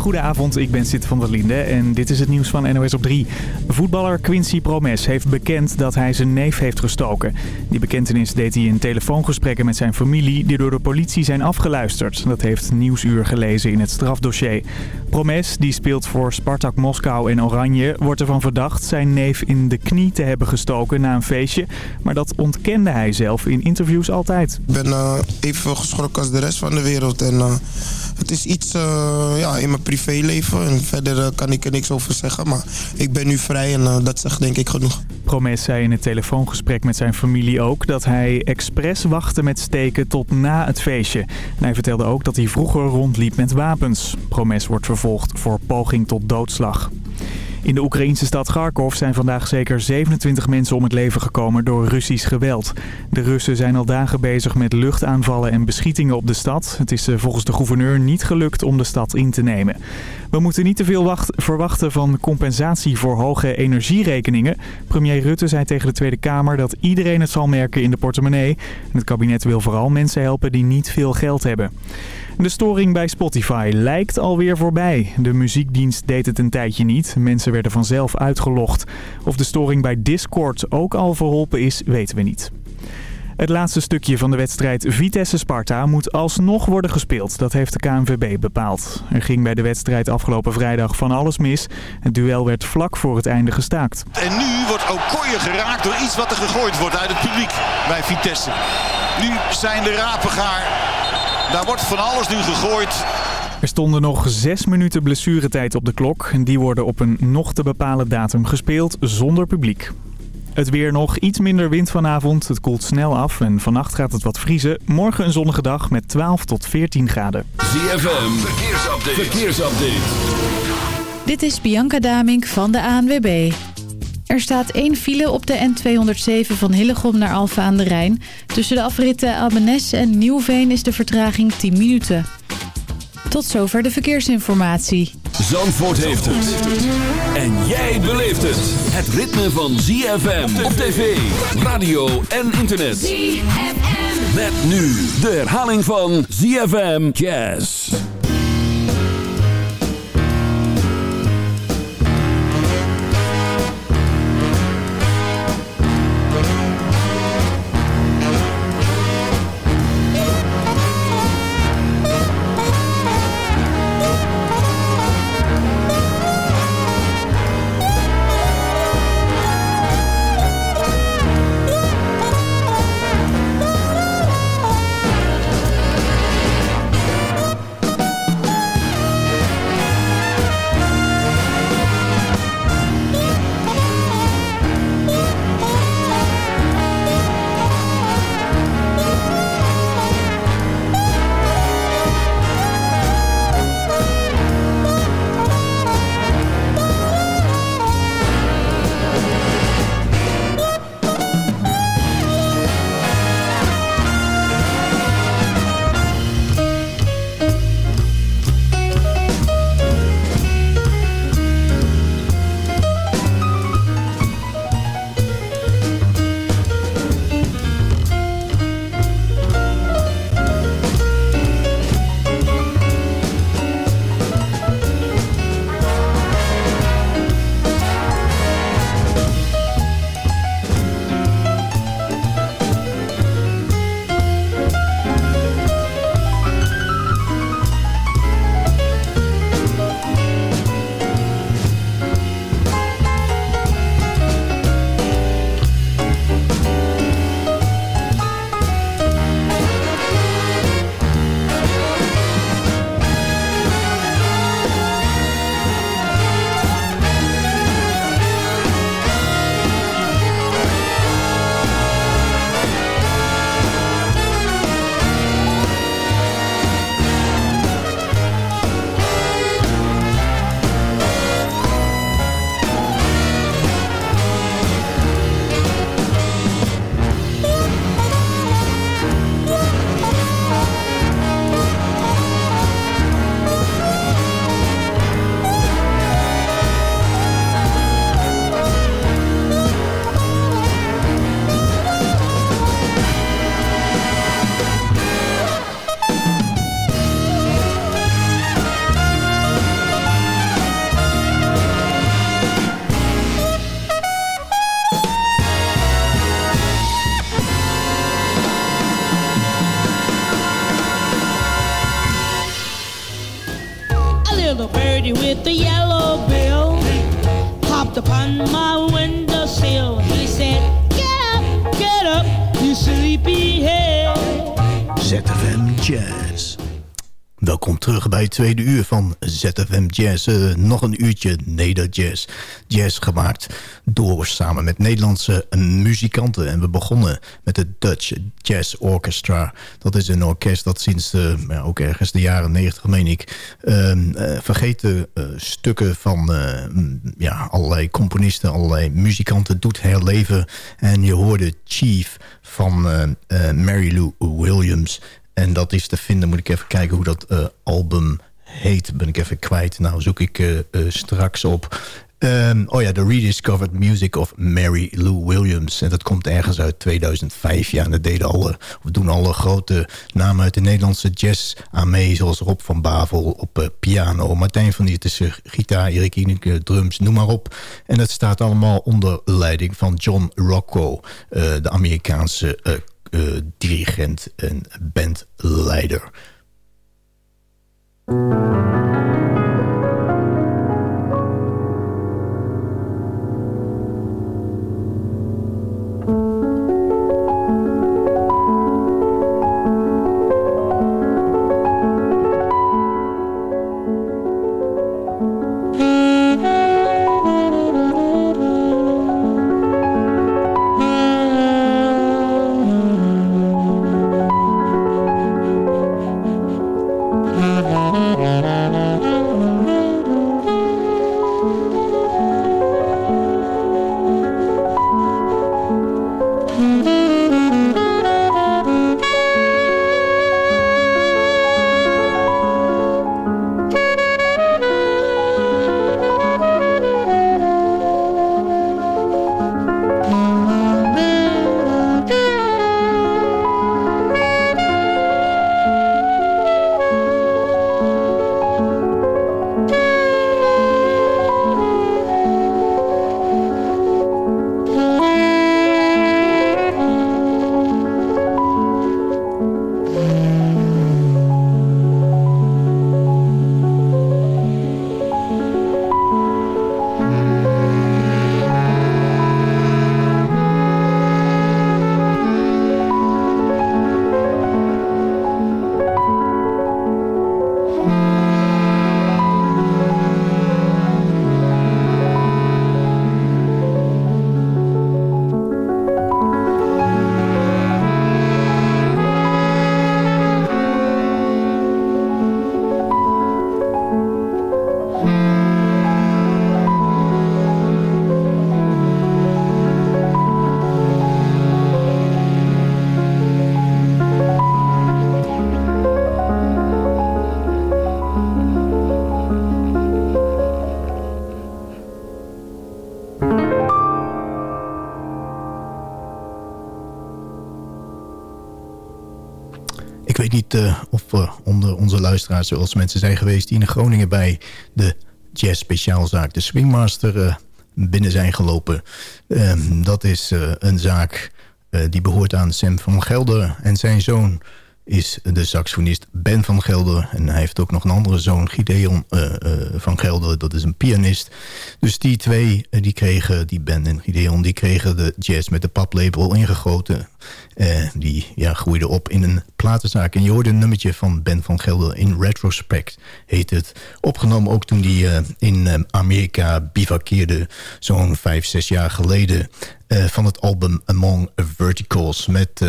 Goedenavond, ik ben Sid van der Linde en dit is het nieuws van NOS op 3. Voetballer Quincy Promes heeft bekend dat hij zijn neef heeft gestoken. Die bekentenis deed hij in telefoongesprekken met zijn familie die door de politie zijn afgeluisterd. Dat heeft Nieuwsuur gelezen in het strafdossier. Promes, die speelt voor Spartak Moskou en Oranje, wordt ervan verdacht zijn neef in de knie te hebben gestoken na een feestje. Maar dat ontkende hij zelf in interviews altijd. Ik ben uh, even geschrokken als de rest van de wereld en... Uh het is iets uh, ja, in mijn privéleven. En verder uh, kan ik er niks over zeggen. Maar ik ben nu vrij en uh, dat zegt denk ik genoeg. Promes zei in het telefoongesprek met zijn familie ook... dat hij expres wachtte met steken tot na het feestje. Hij vertelde ook dat hij vroeger rondliep met wapens. Promes wordt vervolgd voor poging tot doodslag. In de Oekraïnse stad Kharkov zijn vandaag zeker 27 mensen om het leven gekomen door Russisch geweld. De Russen zijn al dagen bezig met luchtaanvallen en beschietingen op de stad. Het is volgens de gouverneur niet gelukt om de stad in te nemen. We moeten niet te veel wacht, verwachten van compensatie voor hoge energierekeningen. Premier Rutte zei tegen de Tweede Kamer dat iedereen het zal merken in de portemonnee. Het kabinet wil vooral mensen helpen die niet veel geld hebben. De storing bij Spotify lijkt alweer voorbij. De muziekdienst deed het een tijdje niet. Mensen werden vanzelf uitgelogd. Of de storing bij Discord ook al verholpen is, weten we niet. Het laatste stukje van de wedstrijd Vitesse-Sparta moet alsnog worden gespeeld. Dat heeft de KNVB bepaald. Er ging bij de wedstrijd afgelopen vrijdag van alles mis. Het duel werd vlak voor het einde gestaakt. En nu wordt Okoye geraakt door iets wat er gegooid wordt uit het publiek bij Vitesse. Nu zijn de rapen gaar. Daar wordt van alles nu gegooid. Er stonden nog zes minuten blessuretijd op de klok. Die worden op een nog te bepalen datum gespeeld zonder publiek. Het weer nog, iets minder wind vanavond. Het koelt snel af en vannacht gaat het wat vriezen. Morgen een zonnige dag met 12 tot 14 graden. ZFM, verkeersupdate. verkeersupdate. Dit is Bianca Damink van de ANWB. Er staat één file op de N207 van Hillegom naar Alfa aan de Rijn. Tussen de afritten Albenes en Nieuwveen is de vertraging 10 minuten. Tot zover de verkeersinformatie. Zandvoort heeft het. En jij beleeft het. Het ritme van ZFM op tv, radio en internet. ZFM. Met nu de herhaling van ZFM Jazz. Tweede uur van ZFM Jazz. Uh, nog een uurtje Neder Jazz. Jazz gemaakt door samen met Nederlandse muzikanten. En we begonnen met het Dutch Jazz Orchestra. Dat is een orkest dat sinds ja, ook ergens de jaren negentig, meen ik... Uh, vergeten stukken van ja, allerlei componisten, allerlei muzikanten doet herleven. En je hoorde Chief van Mary Lou Williams... En dat is te vinden, moet ik even kijken hoe dat uh, album heet. Ben ik even kwijt. Nou, zoek ik uh, uh, straks op. Um, oh ja, The Rediscovered Music of Mary Lou Williams. En dat komt ergens uit 2005. Ja, en dat deden alle, of doen alle grote namen uit de Nederlandse jazz aan mee. Zoals Rob van Bavel op piano. Martijn van Diertussen, gitaar, Erik Ineke, drums, noem maar op. En dat staat allemaal onder leiding van John Rocco. de Amerikaanse dirigent en bandleider. thank you zoals mensen zijn geweest... die in Groningen bij de jazz speciaalzaak... de Swingmaster uh, binnen zijn gelopen. Um, dat is een zaak die behoort aan Sam van Gelder en zijn zoon is de saxofonist Ben van Gelder. En hij heeft ook nog een andere zoon, Gideon van Gelder. Dat is een pianist. Dus die twee, die kregen, die Ben en Gideon... die kregen de jazz met de paplabel ingegoten. Die ja, groeide op in een platenzaak. En je hoorde een nummertje van Ben van Gelder in Retrospect, heet het. Opgenomen ook toen hij in Amerika bivakkeerde... zo'n vijf, zes jaar geleden... van het album Among Verticals... met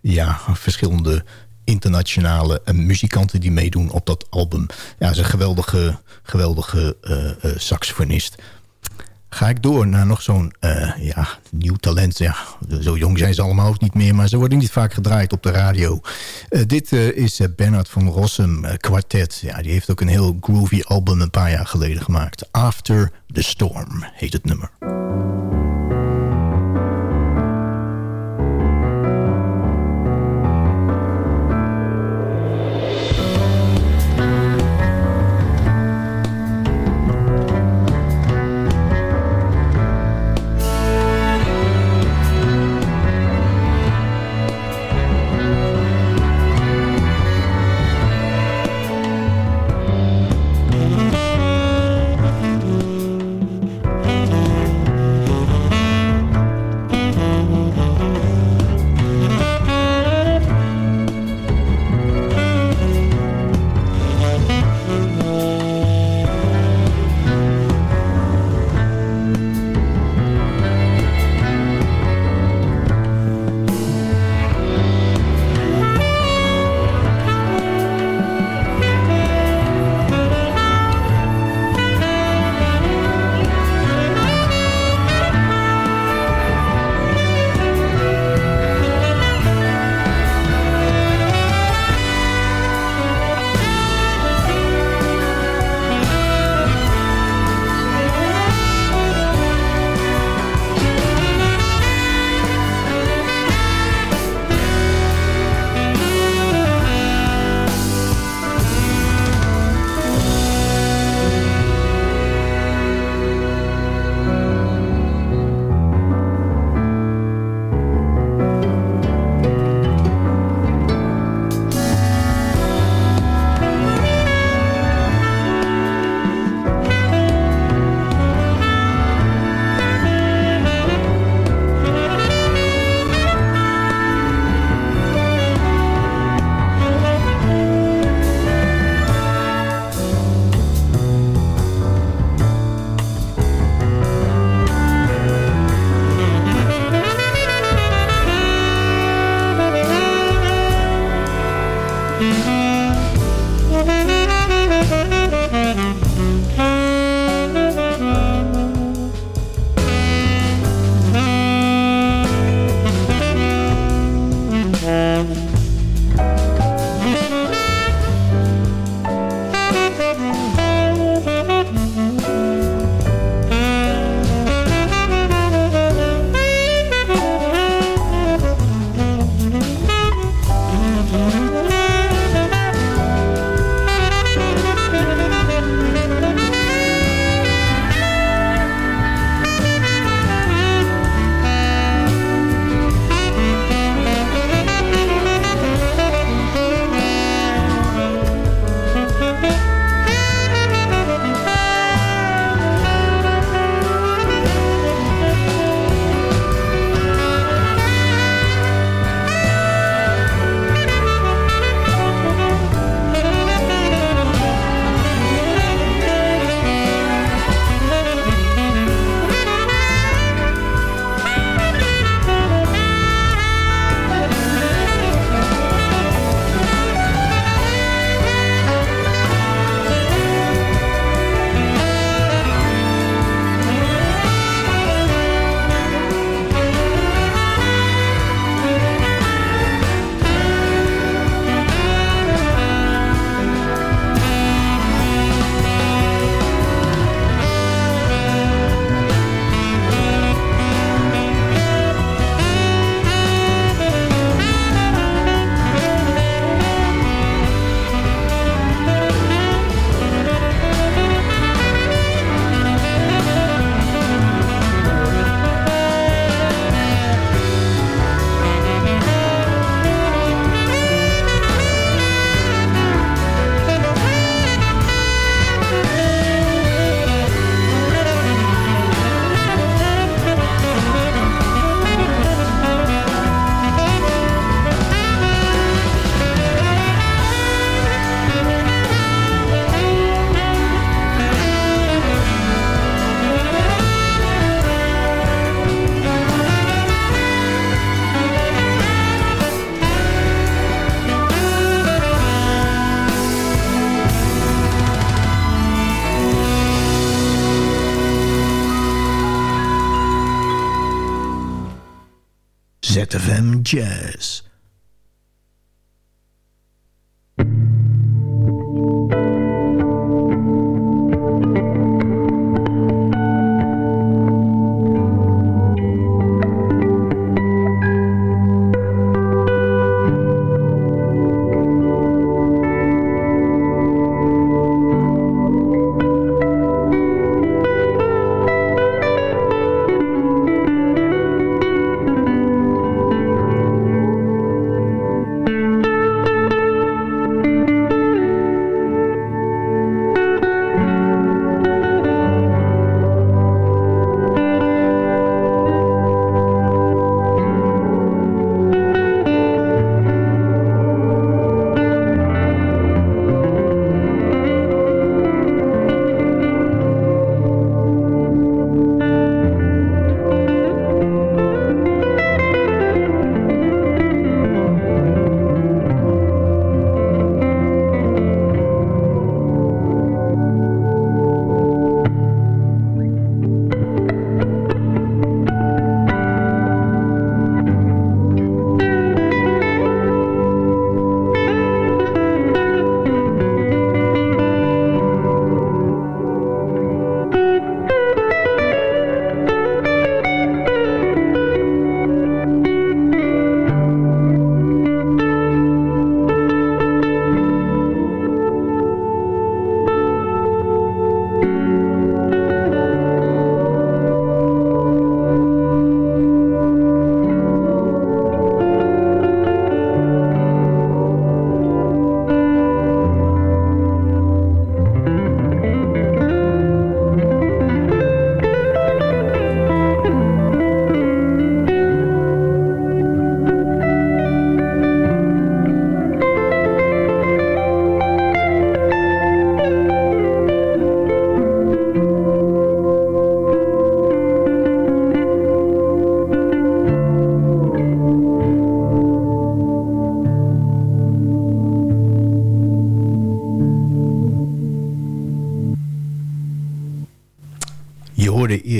ja, verschillende internationale muzikanten die meedoen op dat album. Ja, is een geweldige, geweldige saxofonist. Ga ik door naar nog zo'n ja, nieuw talent. Ja, zo jong zijn ze allemaal ook niet meer, maar ze worden niet vaak gedraaid op de radio. dit is Bernard van Rossum Quartet. Ja, die heeft ook een heel groovy album een paar jaar geleden gemaakt. After the Storm heet het nummer.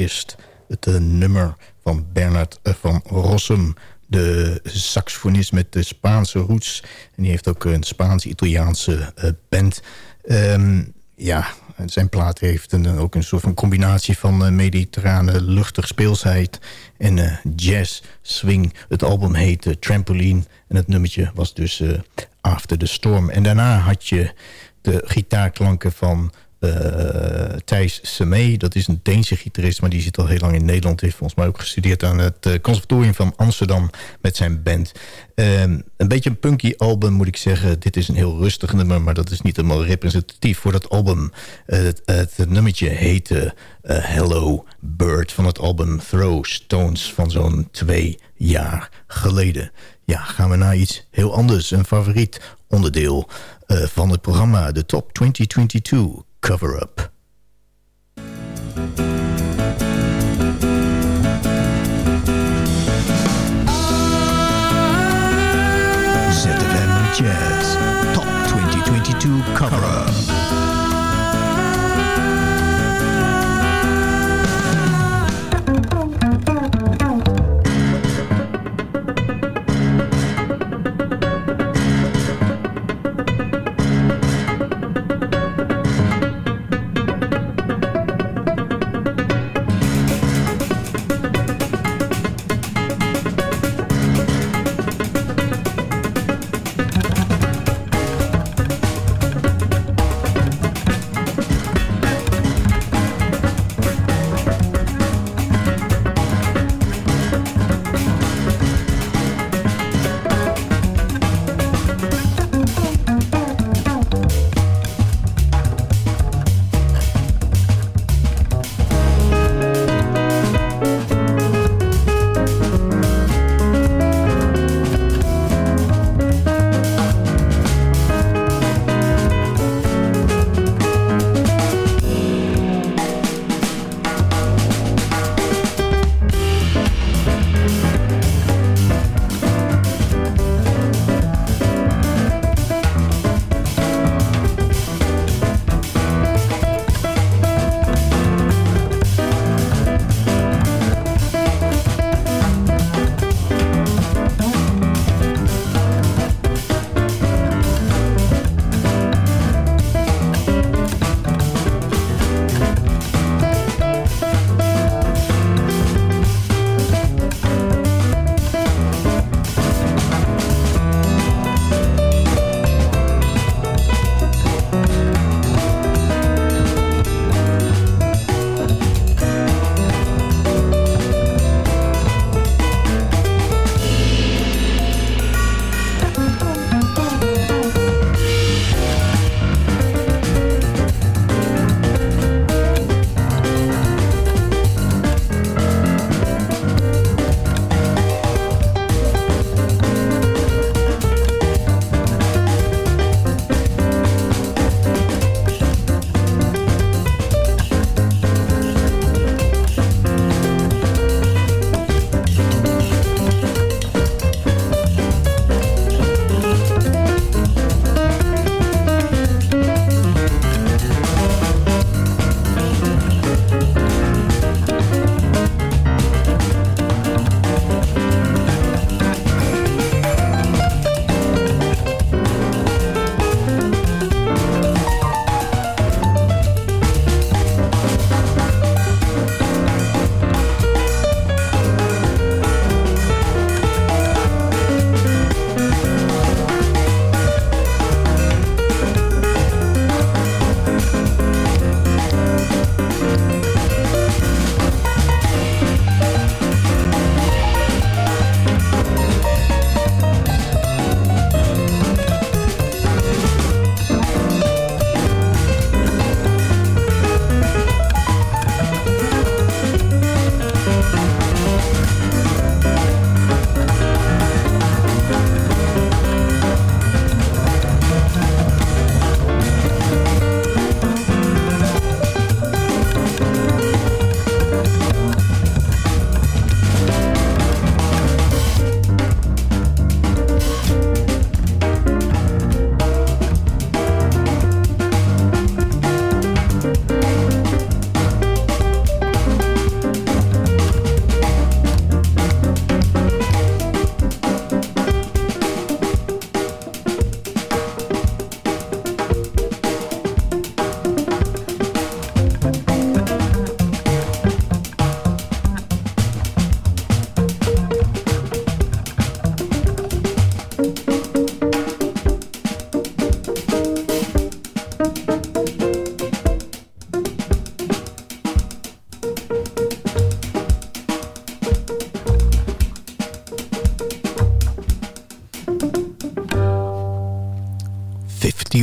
Eerst het uh, nummer van Bernard uh, van Rossum. De saxofonist met de Spaanse roots. En die heeft ook een Spaans-Italiaanse uh, band. Um, ja, zijn plaat heeft een, ook een soort van combinatie van mediterrane luchtig speelsheid en jazz, swing. Het album heet Trampoline en het nummertje was dus After the Storm. En daarna had je de gitaarklanken van Thijs Semee. Dat is een Deense gitarist, maar die zit al heel lang in Nederland. Heeft volgens mij ook gestudeerd aan het uh, conservatorium van Amsterdam met zijn band. Um, een beetje een punky album moet ik zeggen. Dit is een heel rustig nummer, maar dat is niet helemaal representatief voor dat album. Het, het, nummertje heette Hello Bird van het album Throw Stones van zo'n twee jaar geleden. Ja, gaan we naar iets heel anders. Een favoriet onderdeel van het programma, de Top 2022 cover up.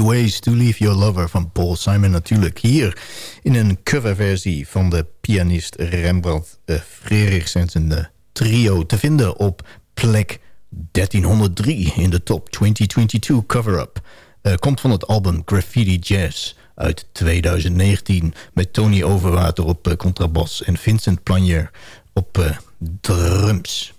Ways to Leave Your Lover van Paul Simon natuurlijk. Hier in een coverversie van de pianist Rembrandt uh, Frerichs en zijn trio te vinden op plek 1303 in de top 2022 cover-up. Uh, komt van het album Graffiti Jazz uit 2019 met Tony Overwater op contrabas en Vincent Planier op drums.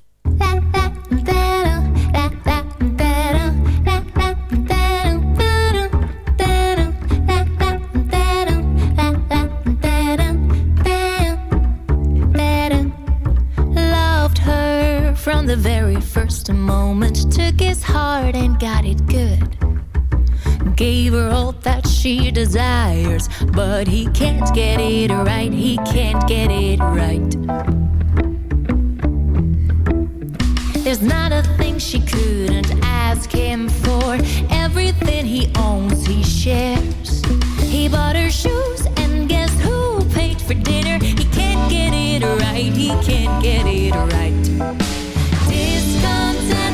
The very first moment. Took his heart and got it good. Gave her all that she desires, but he can't get it right. He can't get it right. There's not a thing she couldn't ask him for. Everything he owns, he shares. He bought her shoes, and guess who paid for dinner? He can't get it right. He can't get it right.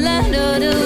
la la la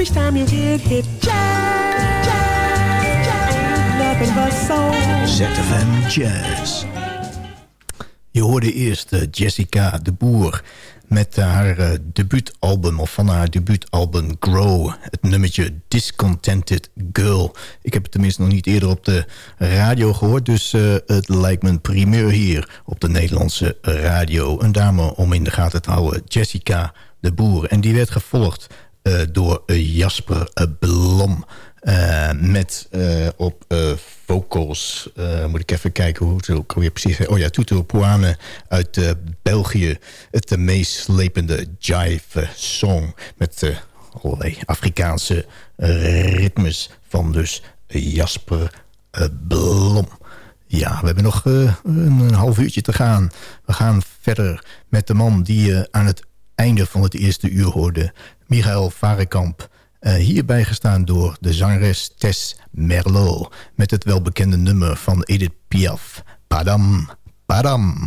each time you get hit. Jazz, jazz, jazz. Nothing but soul. ZFM Jazz. Je hoorde eerst uh, Jessica de Boer met haar uh, debuutalbum, of van haar debuutalbum Grow. Het nummertje Discontented Girl. Ik heb het tenminste nog niet eerder op de radio gehoord... dus het lijkt me een primeur hier op de Nederlandse radio. Een dame om in de gaten te houden, Jessica de Boer. En die werd gevolgd door Jasper Blom... Uh, met op vocals, moet ik even kijken hoe het ook weer precies Oh ja, Tutu Poane uit België. Het meest slepende jive song met allerlei Afrikaanse ritmes van dus Jasper Blom. Ja, we hebben nog een half uurtje te gaan. We gaan verder met de man die je aan het einde van het eerste uur hoorde. Michael Varekamp. Uh, hierbij gestaan door de zangeres Tess Merlot... met het welbekende nummer van Edith Piaf. Padam, padam.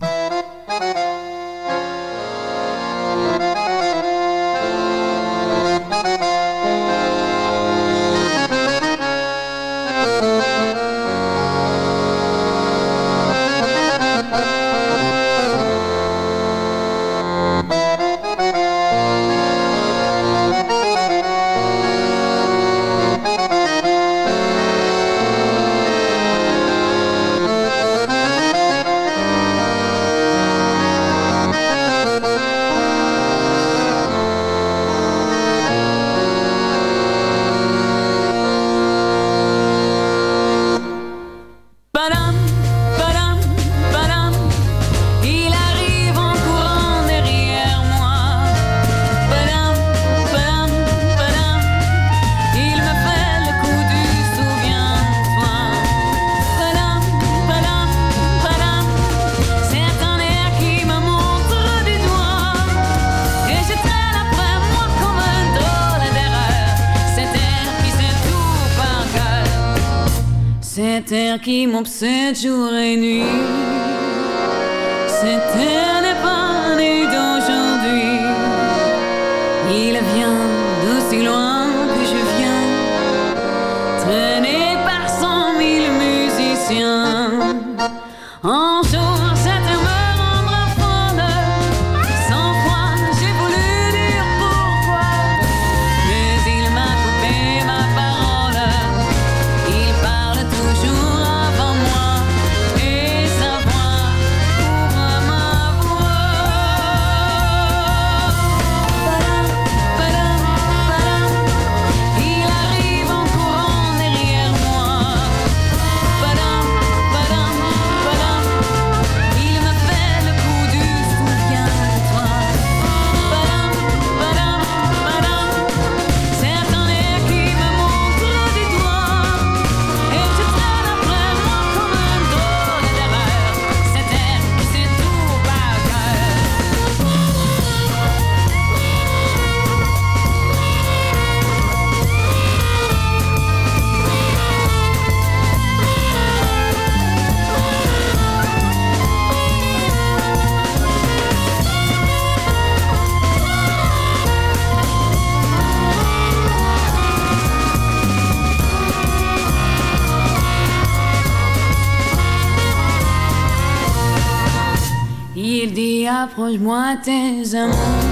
Hepsi amours.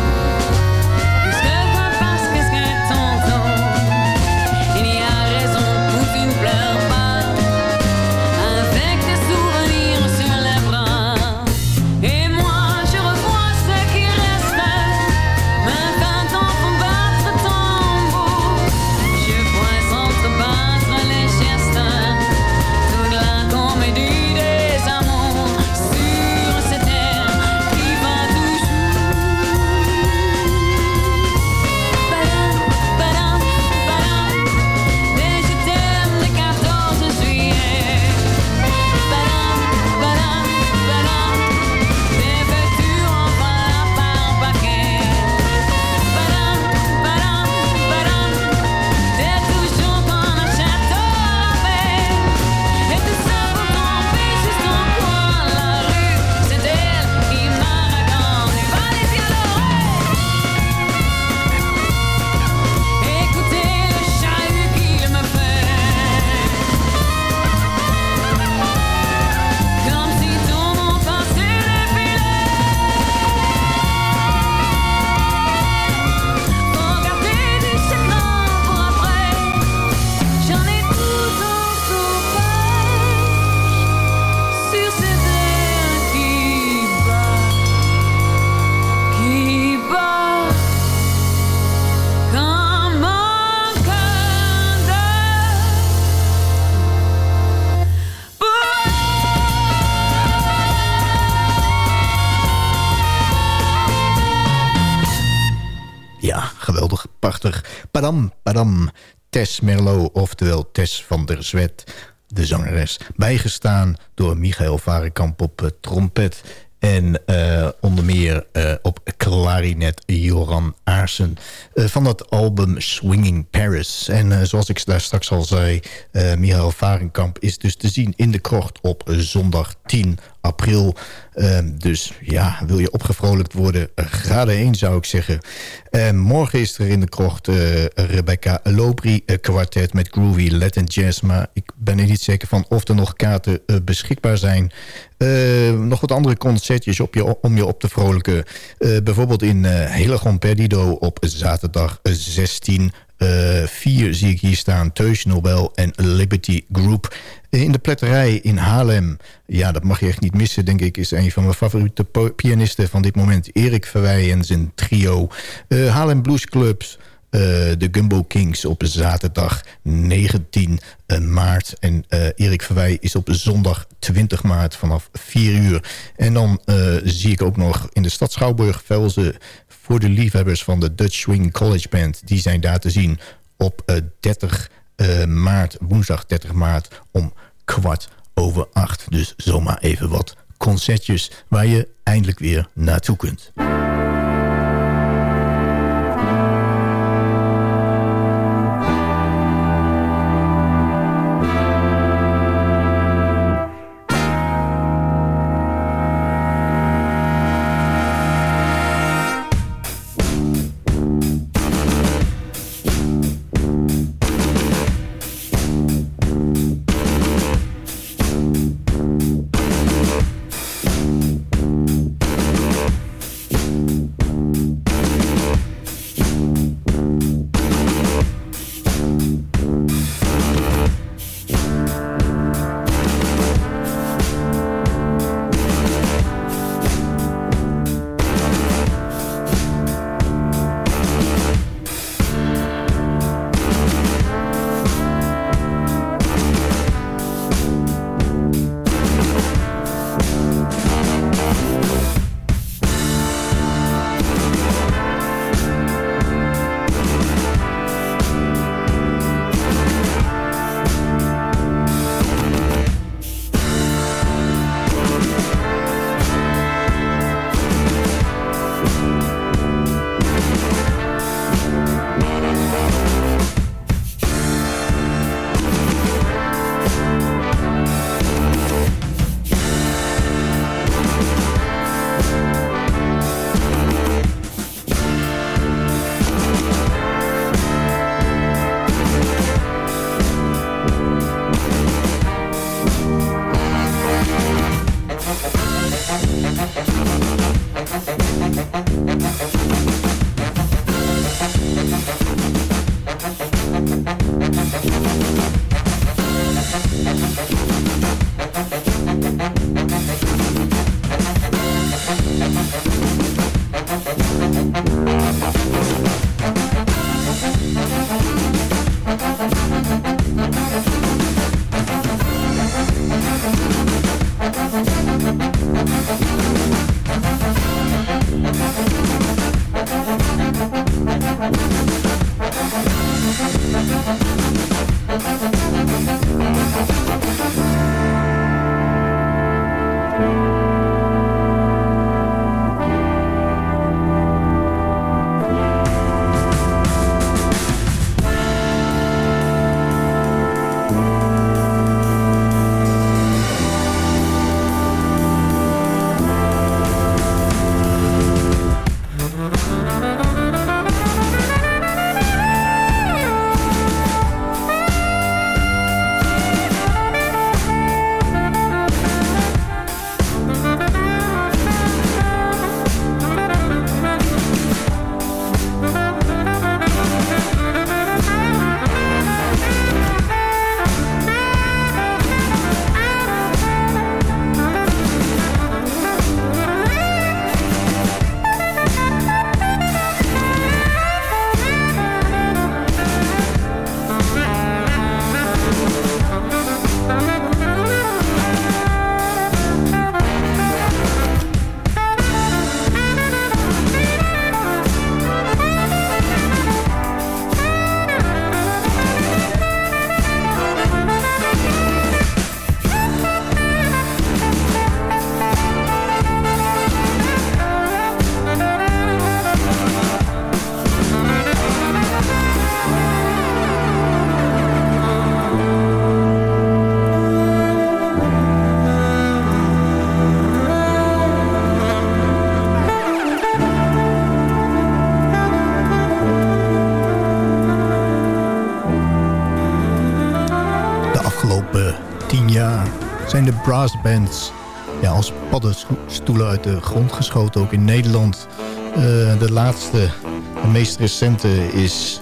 Padam, padam. Tess Merlot, oftewel Tess van der Zwet, de zangeres. Bijgestaan door Michael Varenkamp op eh, trompet. En eh, onder meer eh, op klarinet Joran Aarsen. van dat album Swinging Paris. En zoals ik daar straks al zei... Michael Varenkamp is dus te zien in de krocht op zondag 10 april. Ehm, dus ja, wil je opgevrolijkt worden? ga erheen zou ik zeggen. En morgen is er in de krocht eh, Rebecca Lopri eh, kwartet met groovy Latin jazz. Maar ik ben er niet zeker van of er nog kaarten eh, beschikbaar zijn. Eh, nog wat andere concertjes op je, om je op te vrolijken. Bijvoorbeeld in uh, Perdido op zaterdag eh, 16 eh, vier zie ik hier staan. Teus Nobel en Liberty Group. In de pletterij in Haarlem. Ja, dat mag je echt niet missen, denk ik. Is een van mijn favoriete pianisten van dit moment. Erik Verwij en zijn trio. Eh, Haarlem Blues Clubs. eh, de Gumbo Kings op zaterdag 19 maart. En eh, Erik Verwij is op zondag 20 maart vanaf 4 uur. En dan eh, zie ik ook nog in de stad Schouwburg Velzen... voor de liefhebbers van de Dutch Swing College Band. Die zijn daar te zien op eh, 30 eh, maart, woensdag 30 maart om kwart over acht. Dus zomaar even wat concertjes waar je eindelijk weer naartoe kunt. Brassbands ja, als paddenstoelen uit de grond geschoten, ook in Nederland. Eh, de laatste, de meest recente is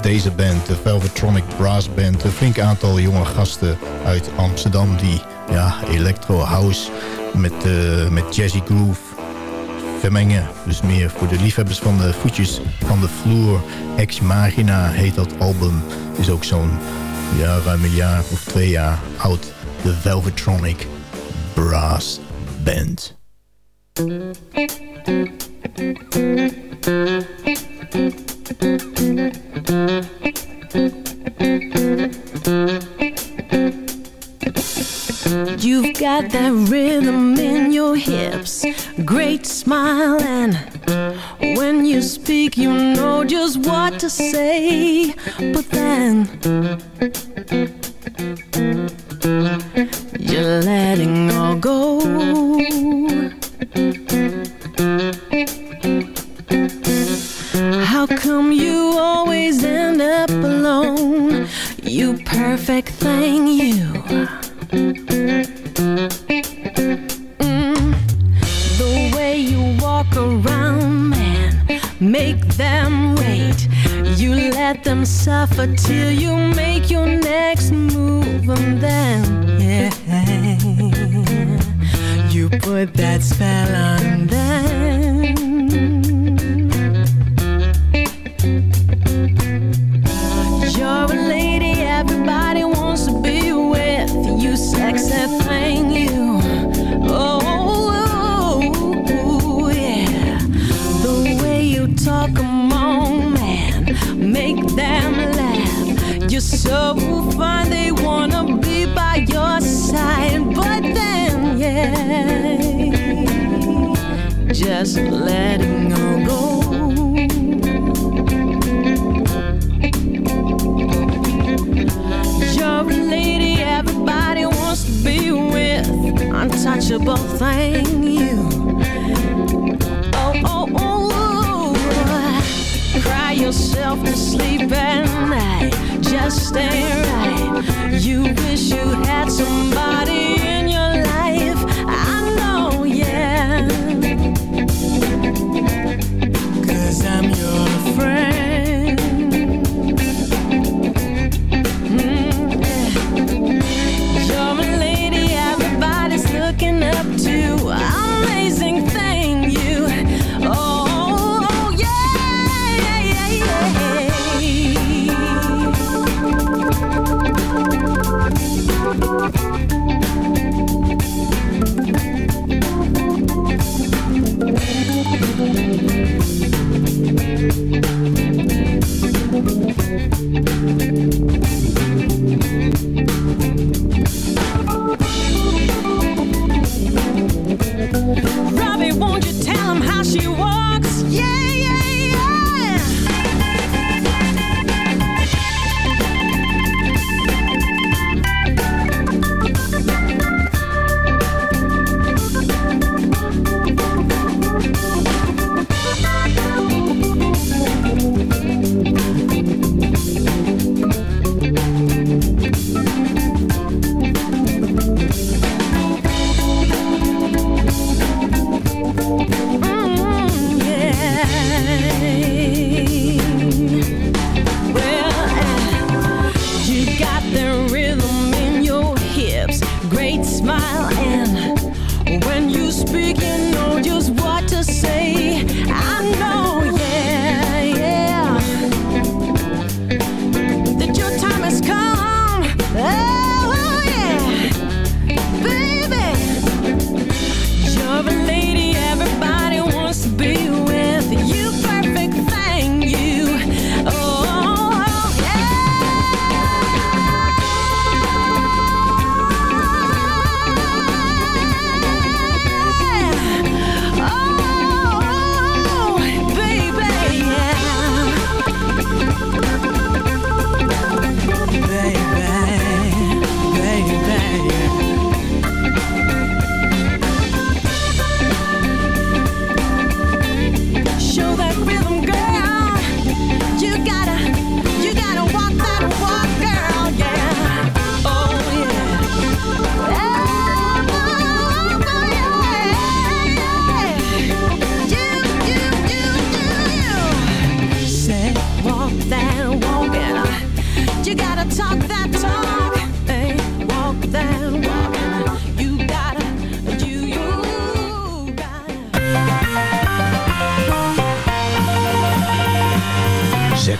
deze band, de Velvetronic Brass Band. Een flink aantal jonge gasten uit Amsterdam die ja, electro house met, eh, met jazzy groove vermengen. Dus meer voor de liefhebbers van de voetjes van de vloer. Ex Magina heet dat album. Is ook zo'n ja, ruim een jaar of twee jaar oud. De Velvetronic Brass Band. Let them suffer till you make your next move, and then, yeah, you put that spell on them. Them laugh. You're so fine, they wanna be by your side. But then, yeah, just letting all go. You're a lady everybody wants to be with. Untouchable thing, you. Cry yourself to sleep at night. Just stay right. You wish you had somebody in your life. I know, yeah. Cause I'm your friend.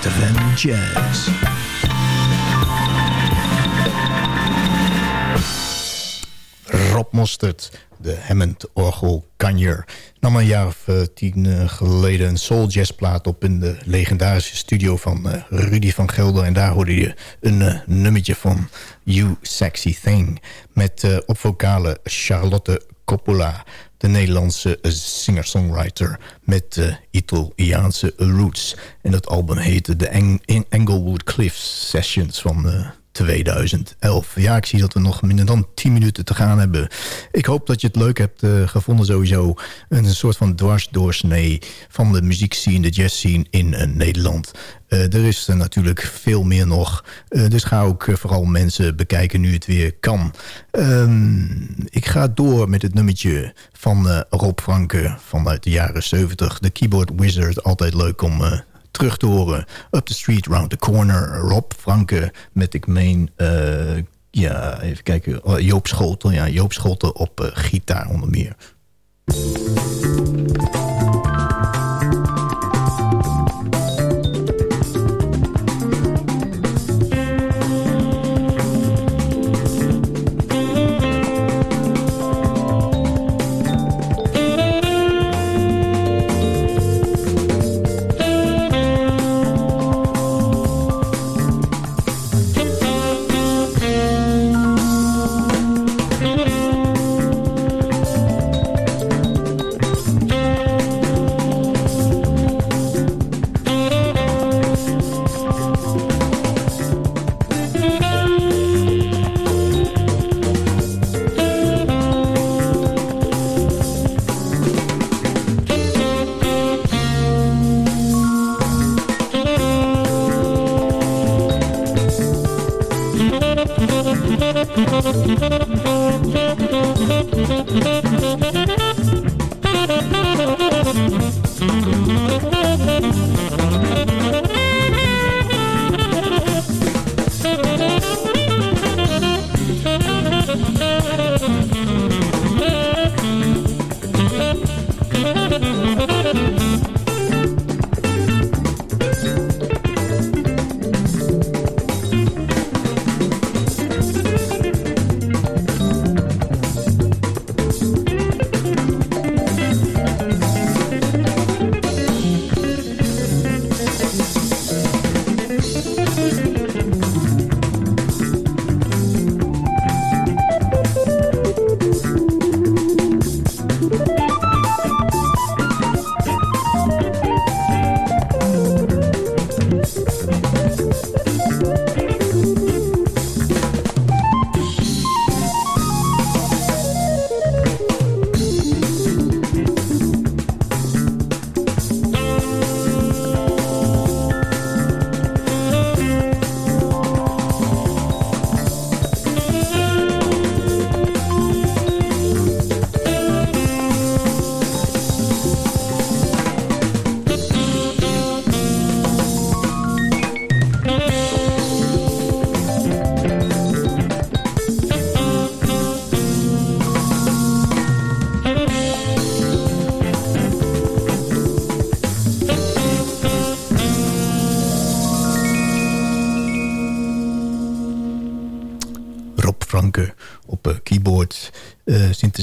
ZFM Jazz. Rob Mostert, de Hammond Orgel Kanjer, nam een jaar of uh, tien uh, geleden een soul jazzplaat op in de legendarische studio van uh, Rudy van Gelder. En daar hoorde je een nummertje van You Sexy Thing met op vocale Charlotte Coppola, de Nederlandse singer-songwriter met Italiaanse roots. En dat album heette de Eng Englewood Cliffs Sessions van 2011. Ja, ik zie dat we nog minder dan 10 minuten te gaan hebben. Ik hoop dat je het leuk hebt uh, gevonden sowieso. Een soort van dwarsdoorsnee van de muziekscene, de jazzscene in uh, Nederland. Uh, er is natuurlijk veel meer nog. dus ga ook vooral mensen bekijken nu het weer kan. Um, ik ga door met het nummertje van Rob Franke vanuit de jaren 70. De Keyboard Wizard, altijd leuk om terug te horen. Up the Street, Round the Corner, Rob Franke met ik meen... Uh, ja, even kijken. Oh, Joop Scholten. Ja, Joop Scholten op uh, gitaar onder meer.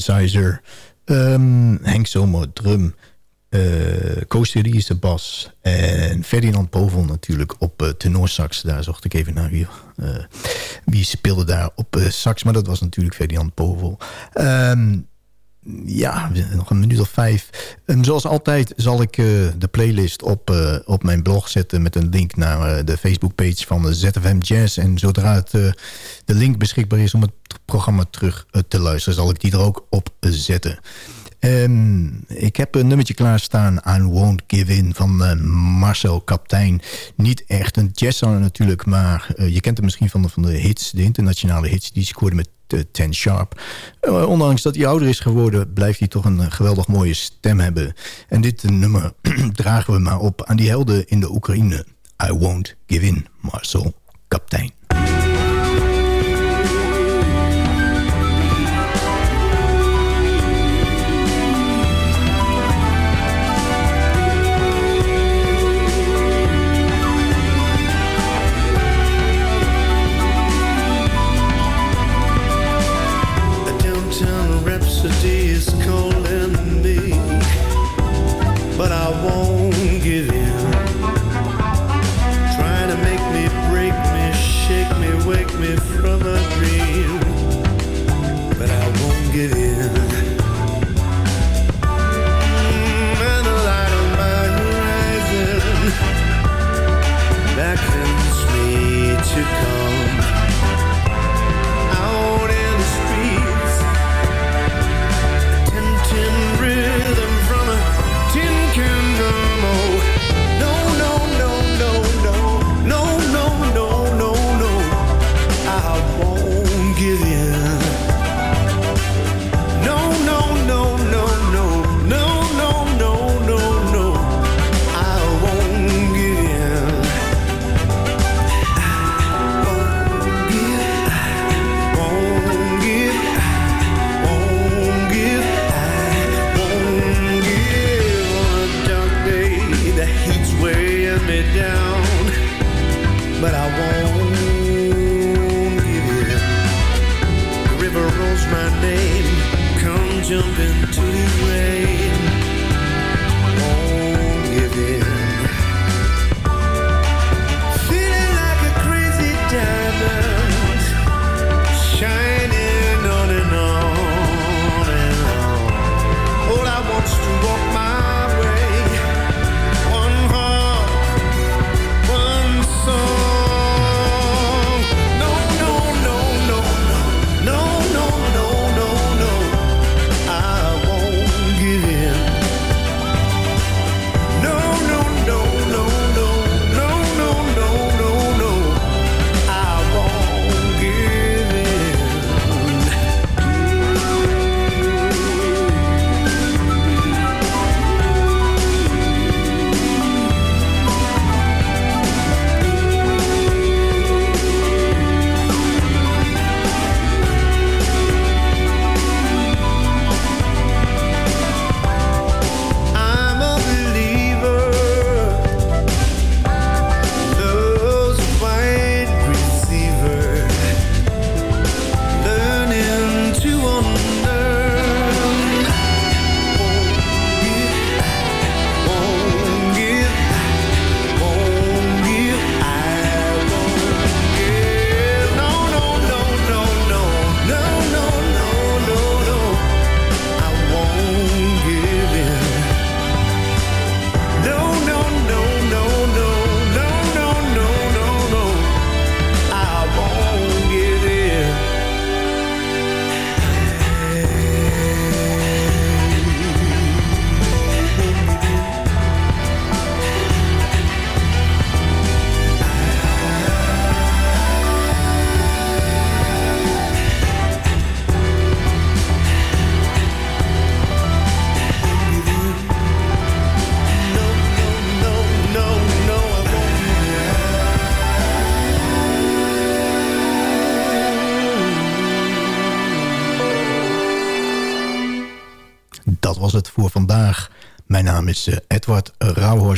Synthesizer. Um, Henk Zomer, drum. Uh, Koos de bas. En Ferdinand Povel natuurlijk op uh, tenorsax. Daar zocht ik even naar wie, uh, wie speelde daar op sax. Maar dat was natuurlijk Ferdinand Povel. Um, ja, nog een minuut of vijf. En zoals altijd zal ik uh, de playlist op, uh, op mijn blog zetten... met een link naar uh, de Facebookpage van ZFM Jazz. En zodra het, de link beschikbaar is om het programma terug te luisteren... zal ik die er ook op zetten. Um, ik heb een nummertje klaarstaan aan Won't Give In van Marcel Kaptein. Niet echt een jazzzanger natuurlijk, maar je kent hem misschien van de, van de hits, de internationale hits. Die scoorde met Ten Sharp. Uh, ondanks dat hij ouder is geworden... blijft hij toch een uh, geweldig mooie stem hebben. En dit nummer dragen we maar op aan die helden in de Oekraïne. I Won't Give In, Marcel Kaptein.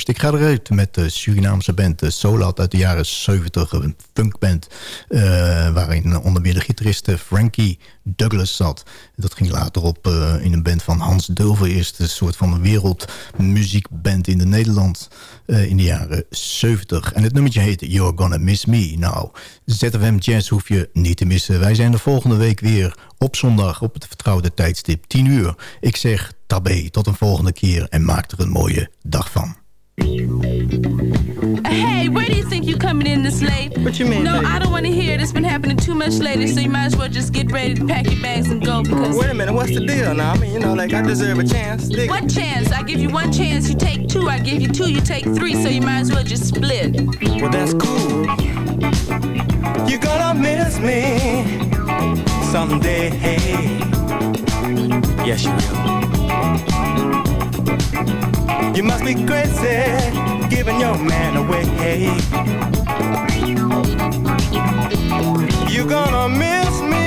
Ik ga eruit met de Surinaamse band Solat uit de jaren 70. Een funkband eh, waarin onder meer de gitarist Frankie Douglas zat. Dat ging later op eh, in een band van Hans Dulver. Eerst een soort van wereldmuziekband in de Nederland eh, in de jaren 70. En het nummertje heet You're Gonna Miss Me. Nou, ZFM Jazz hoef je niet te missen. Wij zijn de volgende week weer op zondag op het vertrouwde tijdstip 10 uur. Ik zeg tabé, tot een volgende keer en maak er een mooie dag van. Hey, where do you think you're coming in this late? What you mean, No, late? I don't want to hear it. It's been happening too much lately, so you might as well just get ready to pack your bags and go because. Wait a minute, what's the deal now? I mean, you know, like I deserve a chance. Dig- What chance? I give you one chance, you take two. I give you two, you take three, so you might as well just split. Well, that's cool. You're gonna miss me someday. Yes, you will. You must be crazy giving your man away. You're gonna miss me,